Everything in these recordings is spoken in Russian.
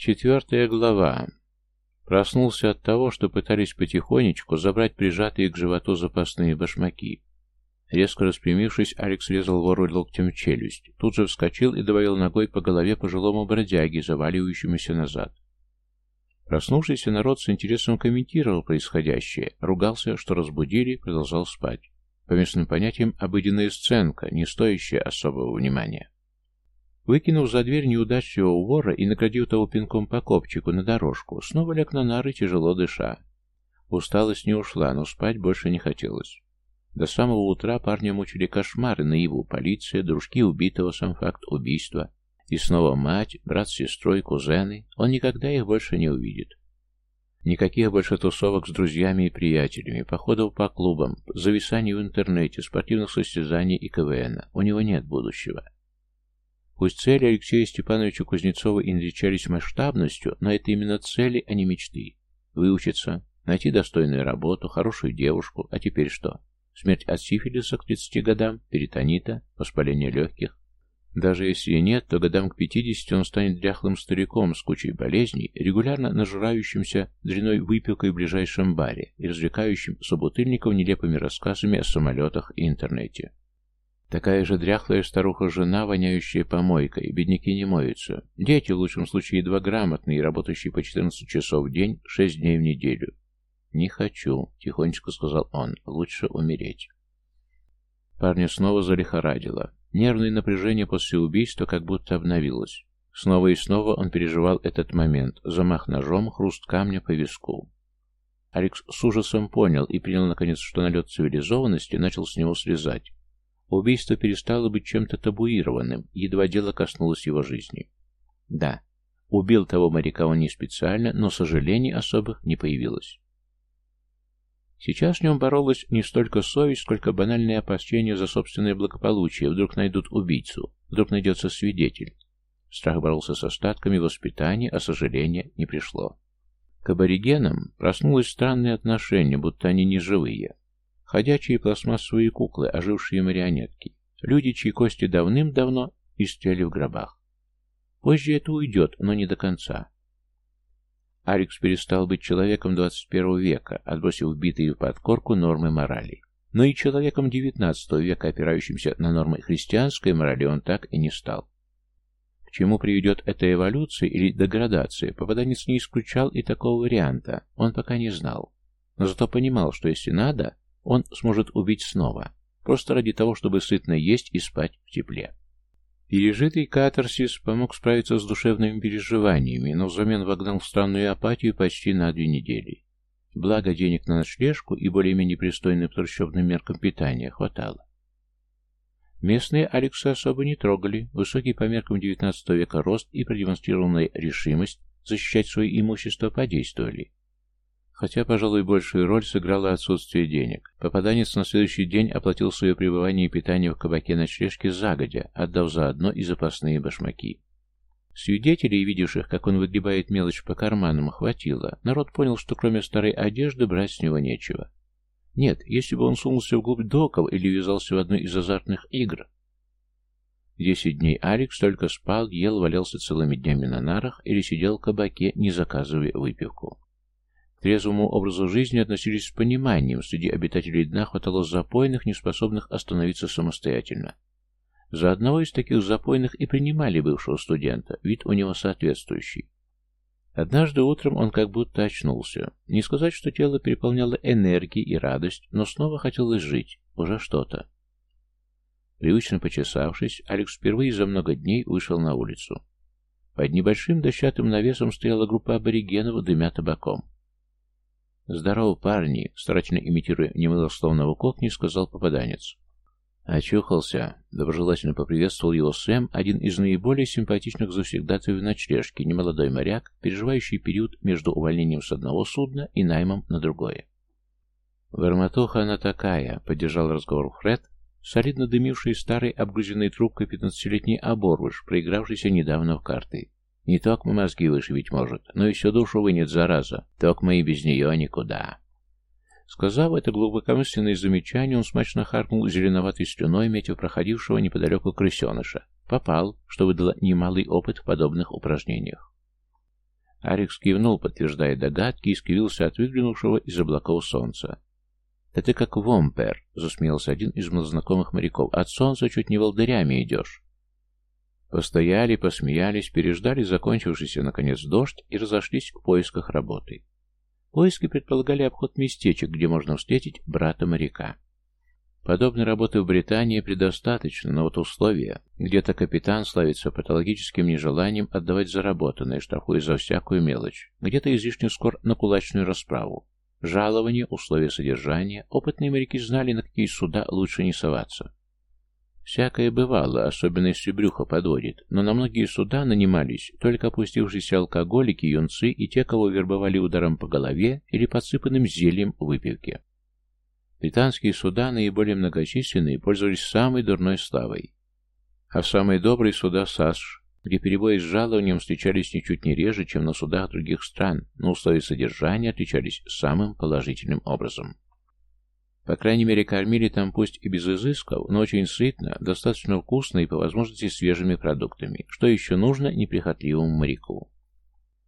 Четвертая глава. Проснулся от того, что пытались потихонечку забрать прижатые к животу запасные башмаки. Резко распрямившись, Алекс резал вору локтем челюсть. Тут же вскочил и добавил ногой по голове пожилому бродяге, заваливающемуся назад. Проснувшийся народ с интересом комментировал происходящее, ругался, что разбудили, продолжал спать. По местным понятиям, обыденная сценка, не стоящая особого внимания. Выкинув за дверь неудачливого вора и наградив того пинком по копчику на дорожку, снова ляг на нары, тяжело дыша. Усталость не ушла, но спать больше не хотелось. До самого утра парня мучили кошмары наяву, полиция, дружки убитого, сам факт убийства. И снова мать, брат с сестрой, кузены. Он никогда их больше не увидит. Никаких больше тусовок с друзьями и приятелями, походов по клубам, зависаний в интернете, спортивных состязаний и КВН. У него нет будущего. Пусть цели Алексея Степановича Кузнецова и отличались масштабностью, но это именно цели, а не мечты. Выучиться, найти достойную работу, хорошую девушку, а теперь что? Смерть от сифилиса к 30 годам, перитонита, воспаление легких. Даже если и нет, то годам к 50 он станет дряхлым стариком с кучей болезней, регулярно нажирающимся дряной выпивкой в ближайшем баре и развлекающим собутыльников нелепыми рассказами о самолетах и интернете. Такая же дряхлая старуха-жена, воняющая помойкой, бедняки не моются. Дети, в лучшем случае, едва грамотные, работающие по 14 часов в день, 6 дней в неделю. «Не хочу», — тихонечко сказал он, — «лучше умереть». Парня снова залихорадило. Нервное напряжение после убийства как будто обновилось. Снова и снова он переживал этот момент. Замах ножом, хруст камня по виску. Алекс с ужасом понял и принял, наконец, что налет цивилизованности начал с него слезать. Убийство перестало быть чем-то табуированным, едва дело коснулось его жизни. Да, убил того моряка он не специально, но сожалений особых не появилось. Сейчас в нем боролась не столько совесть, сколько банальное опасение за собственное благополучие. Вдруг найдут убийцу, вдруг найдется свидетель. Страх боролся с остатками воспитания, а сожаления не пришло. К аборигенам проснулось странное отношение, будто они не живые. Ходячие пластмассовые куклы, ожившие марионетки. Люди, чьи кости давным-давно истяли в гробах. Позже это уйдет, но не до конца. Алекс перестал быть человеком 21 века, отбросив вбитые в подкорку нормы морали. Но и человеком XIX века, опирающимся на нормы христианской морали, он так и не стал. К чему приведет эта эволюция или деградация, попаданец не исключал и такого варианта, он пока не знал. Но зато понимал, что если надо, он сможет убить снова, просто ради того, чтобы сытно есть и спать в тепле. Пережитый катарсис помог справиться с душевными переживаниями, но взамен вогнал в странную апатию почти на две недели. Благо, денег на ночлежку и более-менее пристойное по трущобным меркам питания хватало. Местные Алекса особо не трогали, высокий по меркам XIX века рост и продемонстрированная решимость защищать свое имущество подействовали. Хотя, пожалуй, большую роль сыграло отсутствие денег. Попаданец на следующий день оплатил свое пребывание и питание в кабаке ночлежки загодя, отдав заодно и запасные башмаки. Свидетелей, видевших, как он выгребает мелочь по карманам, хватило. Народ понял, что кроме старой одежды брать с него нечего. Нет, если бы он сунулся вглубь доков или ввязался в одну из азартных игр. Десять дней Алекс только спал, ел, валялся целыми днями на нарах или сидел в кабаке, не заказывая выпивку. К трезвому образу жизни относились с пониманием, среди обитателей дна хватало запойных, неспособных остановиться самостоятельно. За одного из таких запойных и принимали бывшего студента, вид у него соответствующий. Однажды утром он как будто очнулся. Не сказать, что тело переполняло энергией и радость, но снова хотелось жить, уже что-то. Привычно почесавшись, Алекс впервые за много дней вышел на улицу. Под небольшим дощатым навесом стояла группа аборигенов, дымя табаком. «Здорово, парни!» — старательно имитируя немылословного кокни, сказал попаданец. «Очухался!» — доброжелательно поприветствовал его Сэм, один из наиболее симпатичных завсегдатаев ночлежки, немолодой моряк, переживающий период между увольнением с одного судна и наймом на другое. «Верматуха она такая!» — поддержал разговор Фред, солидно дымивший старой обгрызенной трубкой пятнадцатилетний оборвыш, проигравшийся недавно в карты. Не только мозги вышибить может, но и всю душу вынет, зараза. Только и без нее никуда. Сказав это глубокомысленное замечание, он смачно харкнул зеленоватой слюной, метив проходившего неподалеку крысеныша. Попал, что выдало немалый опыт в подобных упражнениях. Арикс кивнул, подтверждая догадки, и скривился от выглянувшего из облаков солнца. «Да ты как вомпер», — засмеялся один из малознакомых моряков. «От солнца чуть не волдырями идешь». Постояли, посмеялись, переждали закончившийся, наконец, дождь и разошлись в поисках работы. Поиски предполагали обход местечек, где можно встретить брата моряка. Подобной работы в Британии предостаточно, но вот условия. Где-то капитан славится патологическим нежеланием отдавать заработанное, штрафуя за всякую мелочь. Где-то излишне скор на кулачную расправу. Жалование, условия содержания. Опытные моряки знали, на какие суда лучше не соваться. Всякое бывало, особенно если брюхо подводит, но на многие суда нанимались только опустившиеся алкоголики, юнцы и те, кого вербовали ударом по голове или подсыпанным зельем выпивки. Британские суда, наиболее многочисленные, пользовались самой дурной славой. А в самые добрые суда САСШ, где перебои с жалованием встречались ничуть не реже, чем на судах других стран, но условия содержания отличались самым положительным образом. По крайней мере, кормили там пусть и без изысков, но очень сытно, достаточно вкусно и по возможности свежими продуктами, что еще нужно неприхотливому моряку.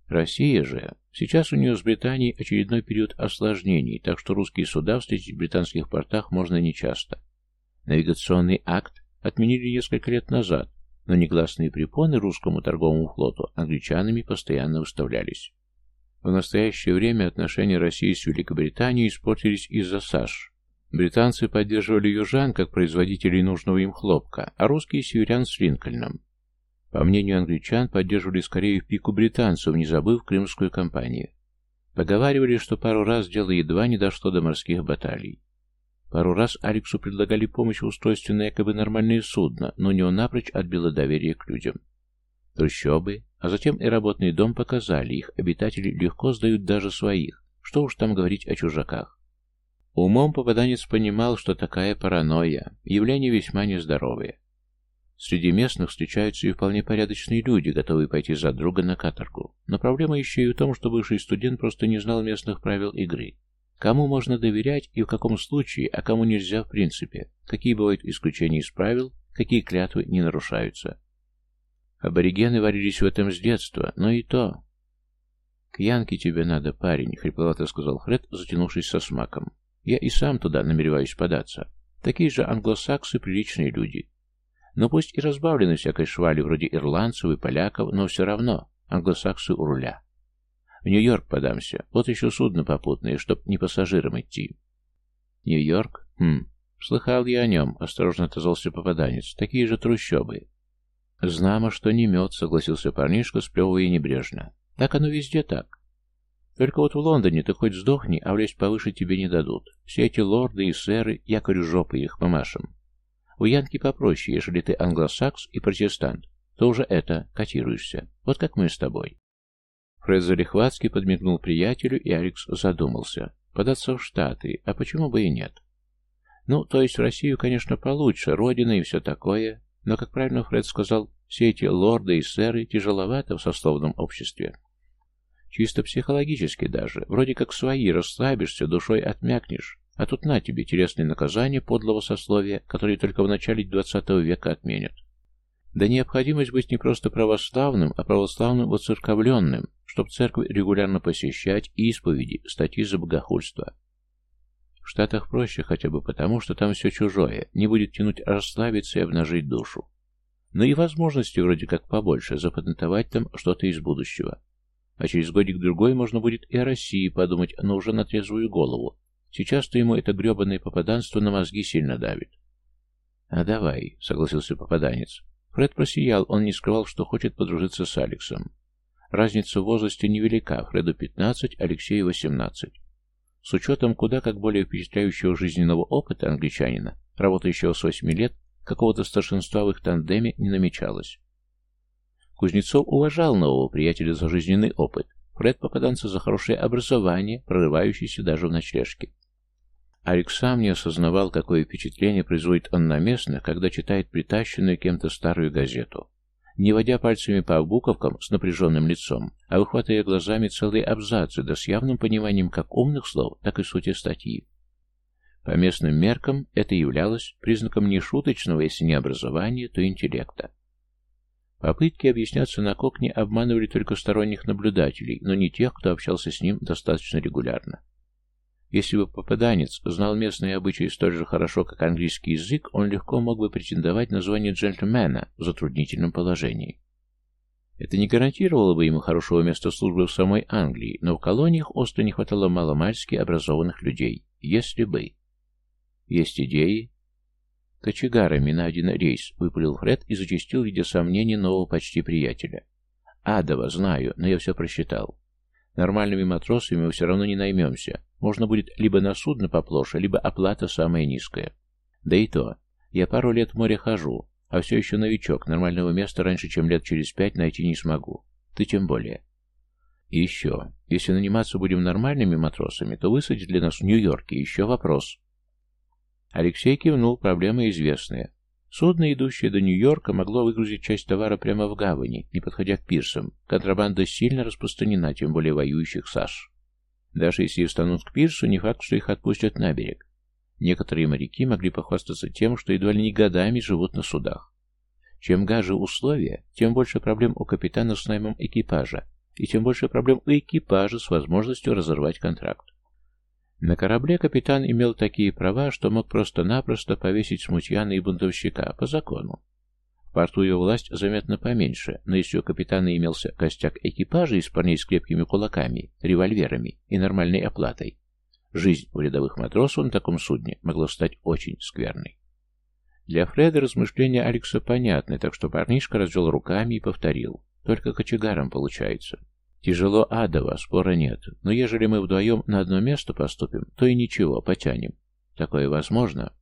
Россия же... Сейчас у нее с Британией очередной период осложнений, так что русские суда встретить в британских портах можно нечасто. Навигационный акт отменили несколько лет назад, но негласные препоны русскому торговому флоту англичанами постоянно выставлялись. В настоящее время отношения России с Великобританией испортились из-за САШ. Британцы поддерживали южан как производителей нужного им хлопка, а русские – северян с Линкольном. По мнению англичан, поддерживали скорее в пику британцев, не забыв крымскую кампанию. Поговаривали, что пару раз дело едва не дошло до морских баталий. Пару раз Алексу предлагали помощь в устройстве на якобы нормальные судна, но не он напрочь отбило доверие к людям. Трущобы, а затем и работный дом показали, их обитатели легко сдают даже своих, что уж там говорить о чужаках. Умом попаданец понимал, что такая паранойя – явление весьма нездоровое. Среди местных встречаются и вполне порядочные люди, готовые пойти за друга на каторгу. Но проблема еще и в том, что бывший студент просто не знал местных правил игры. Кому можно доверять и в каком случае, а кому нельзя в принципе. Какие бывают исключения из правил, какие клятвы не нарушаются. Аборигены варились в этом с детства, но и то. «К Янке тебе надо, парень», — хрипловато сказал Фред, затянувшись со смаком. «Я и сам туда намереваюсь податься. Такие же англосаксы приличные люди. Но пусть и разбавлены всякой швали вроде ирландцев и поляков, но все равно англосаксы у руля. В Нью-Йорк подамся. Вот еще судно попутное, чтоб не пассажирам идти. Нью-Йорк? Хм. Слыхал я о нем, осторожно отозвался попаданец. Такие же трущобы. Знамо, что не мед, согласился парнишка, сплевывая небрежно. Так оно везде так. Только вот в Лондоне ты хоть сдохни, а влезть повыше тебе не дадут. Все эти лорды и сэры, якорь жопы их помашем. У Янки попроще, ежели ты англосакс и протестант, то уже это, котируешься. Вот как мы с тобой. Фред Залихватский подмигнул приятелю, и Алекс задумался. Податься в Штаты, а почему бы и нет? Ну, то есть в Россию, конечно, получше, родина и все такое, но, как правильно Фред сказал, все эти лорды и сэры тяжеловато в сословном обществе. Чисто психологически даже, вроде как свои, расслабишься, душой отмякнешь, а тут на тебе телесные наказания подлого сословия, которые только в начале XX века отменят. Да необходимость быть не просто православным, а православным воцерковленным, чтобы церковь регулярно посещать и исповеди, статьи за богохульство. В Штатах проще хотя бы потому, что там все чужое, не будет тянуть расслабиться и обнажить душу. Но и возможности вроде как побольше запатентовать там что-то из будущего. А через годик-другой можно будет и о России подумать, но уже на трезвую голову, Сейчас-то ему это гребаное попаданство на мозги сильно давит. «А давай», — согласился попаданец. Фред просиял, он не скрывал, что хочет подружиться с Алексом. Разница в возрасте невелика, Фреду 15, Алексею 18. С учетом куда как более впечатляющего жизненного опыта англичанина, работающего с 8 лет, какого-то старшинства в их тандеме не намечалось. Кузнецов уважал нового приятеля за жизненный опыт, Фред попаданца за хорошее образование, прорывающееся даже в ночлежке. Алекс сам не осознавал, какое впечатление производит он на местных, когда читает притащенную кем-то старую газету. Не водя пальцами по буковкам с напряженным лицом, а выхватывая глазами целые абзацы, да с явным пониманием как умных слов, так и сути статьи. По местным меркам это являлось признаком не шуточного, если не образования, то интеллекта. Попытки объясняться на кокне обманывали только сторонних наблюдателей, но не тех, кто общался с ним достаточно регулярно. Если бы попаданец знал местные обычаи столь же хорошо, как английский язык, он легко мог бы претендовать на звание джентльмена в затруднительном положении. Это не гарантировало бы ему хорошего места службы в самой Англии, но в колониях остро не хватало маломальски образованных людей. Если бы. Есть идеи? Кочегарами на один рейс, выпалил Фред и зачастил, видя сомнений нового почти приятеля. Адова, знаю, но я все просчитал. Нормальными матросами мы все равно не наймемся. Можно будет либо на судно поплоше, либо оплата самая низкая. Да и то. Я пару лет в море хожу, а все еще новичок, нормального места раньше, чем лет через пять найти не смогу. Ты тем более. И еще. Если наниматься будем нормальными матросами, то высадить для нас в Нью-Йорке еще вопрос. Алексей кивнул, проблема известная. Судно, идущее до Нью-Йорка, могло выгрузить часть товара прямо в гавани, не подходя к пирсам. Контрабанда сильно распространена, тем более воюющих САШ. Даже если и встанут к пирсу, не факт, что их отпустят на берег. Некоторые моряки могли похвастаться тем, что едва ли не годами живут на судах. Чем гаже условия, тем больше проблем у капитана с наймом экипажа, и тем больше проблем у экипажа с возможностью разорвать контракт. На корабле капитан имел такие права, что мог просто-напросто повесить смутьяна и бунтовщика по закону. В порту его власть заметно поменьше, но если у капитана имелся костяк экипажа из парней с крепкими кулаками, револьверами и нормальной оплатой, жизнь у рядовых матросов на таком судне могла стать очень скверной. Для Фреда размышления Алекса понятны, так что парнишка развел руками и повторил. Только кочегаром получается. Тяжело адово, спора нет. Но ежели мы вдвоем на одно место поступим, то и ничего, потянем. Такое возможно.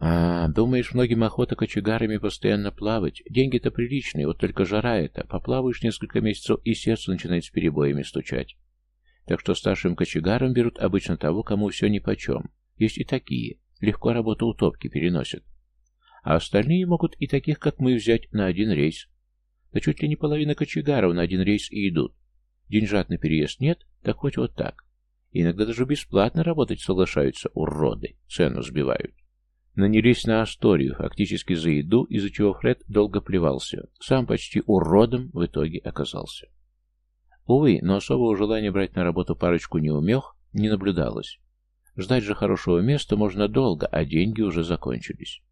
А, думаешь, многим охота кочегарами постоянно плавать? Деньги-то приличные, вот только жара это. Поплаваешь несколько месяцев, и сердце начинает с перебоями стучать. Так что старшим кочегарам берут обычно того, кому все нипочем. Есть и такие. Легко работу у топки переносят. А остальные могут и таких, как мы, взять на один рейс. Да чуть ли не половина кочегаров на один рейс и идут. Деньжат на переезд нет, так хоть вот так. Иногда даже бесплатно работать соглашаются, уроды, цену сбивают. Нанялись на Асторию, фактически за еду, из-за чего Фред долго плевался. Сам почти уродом в итоге оказался. Увы, но особого желания брать на работу парочку неумех не наблюдалось. Ждать же хорошего места можно долго, а деньги уже закончились.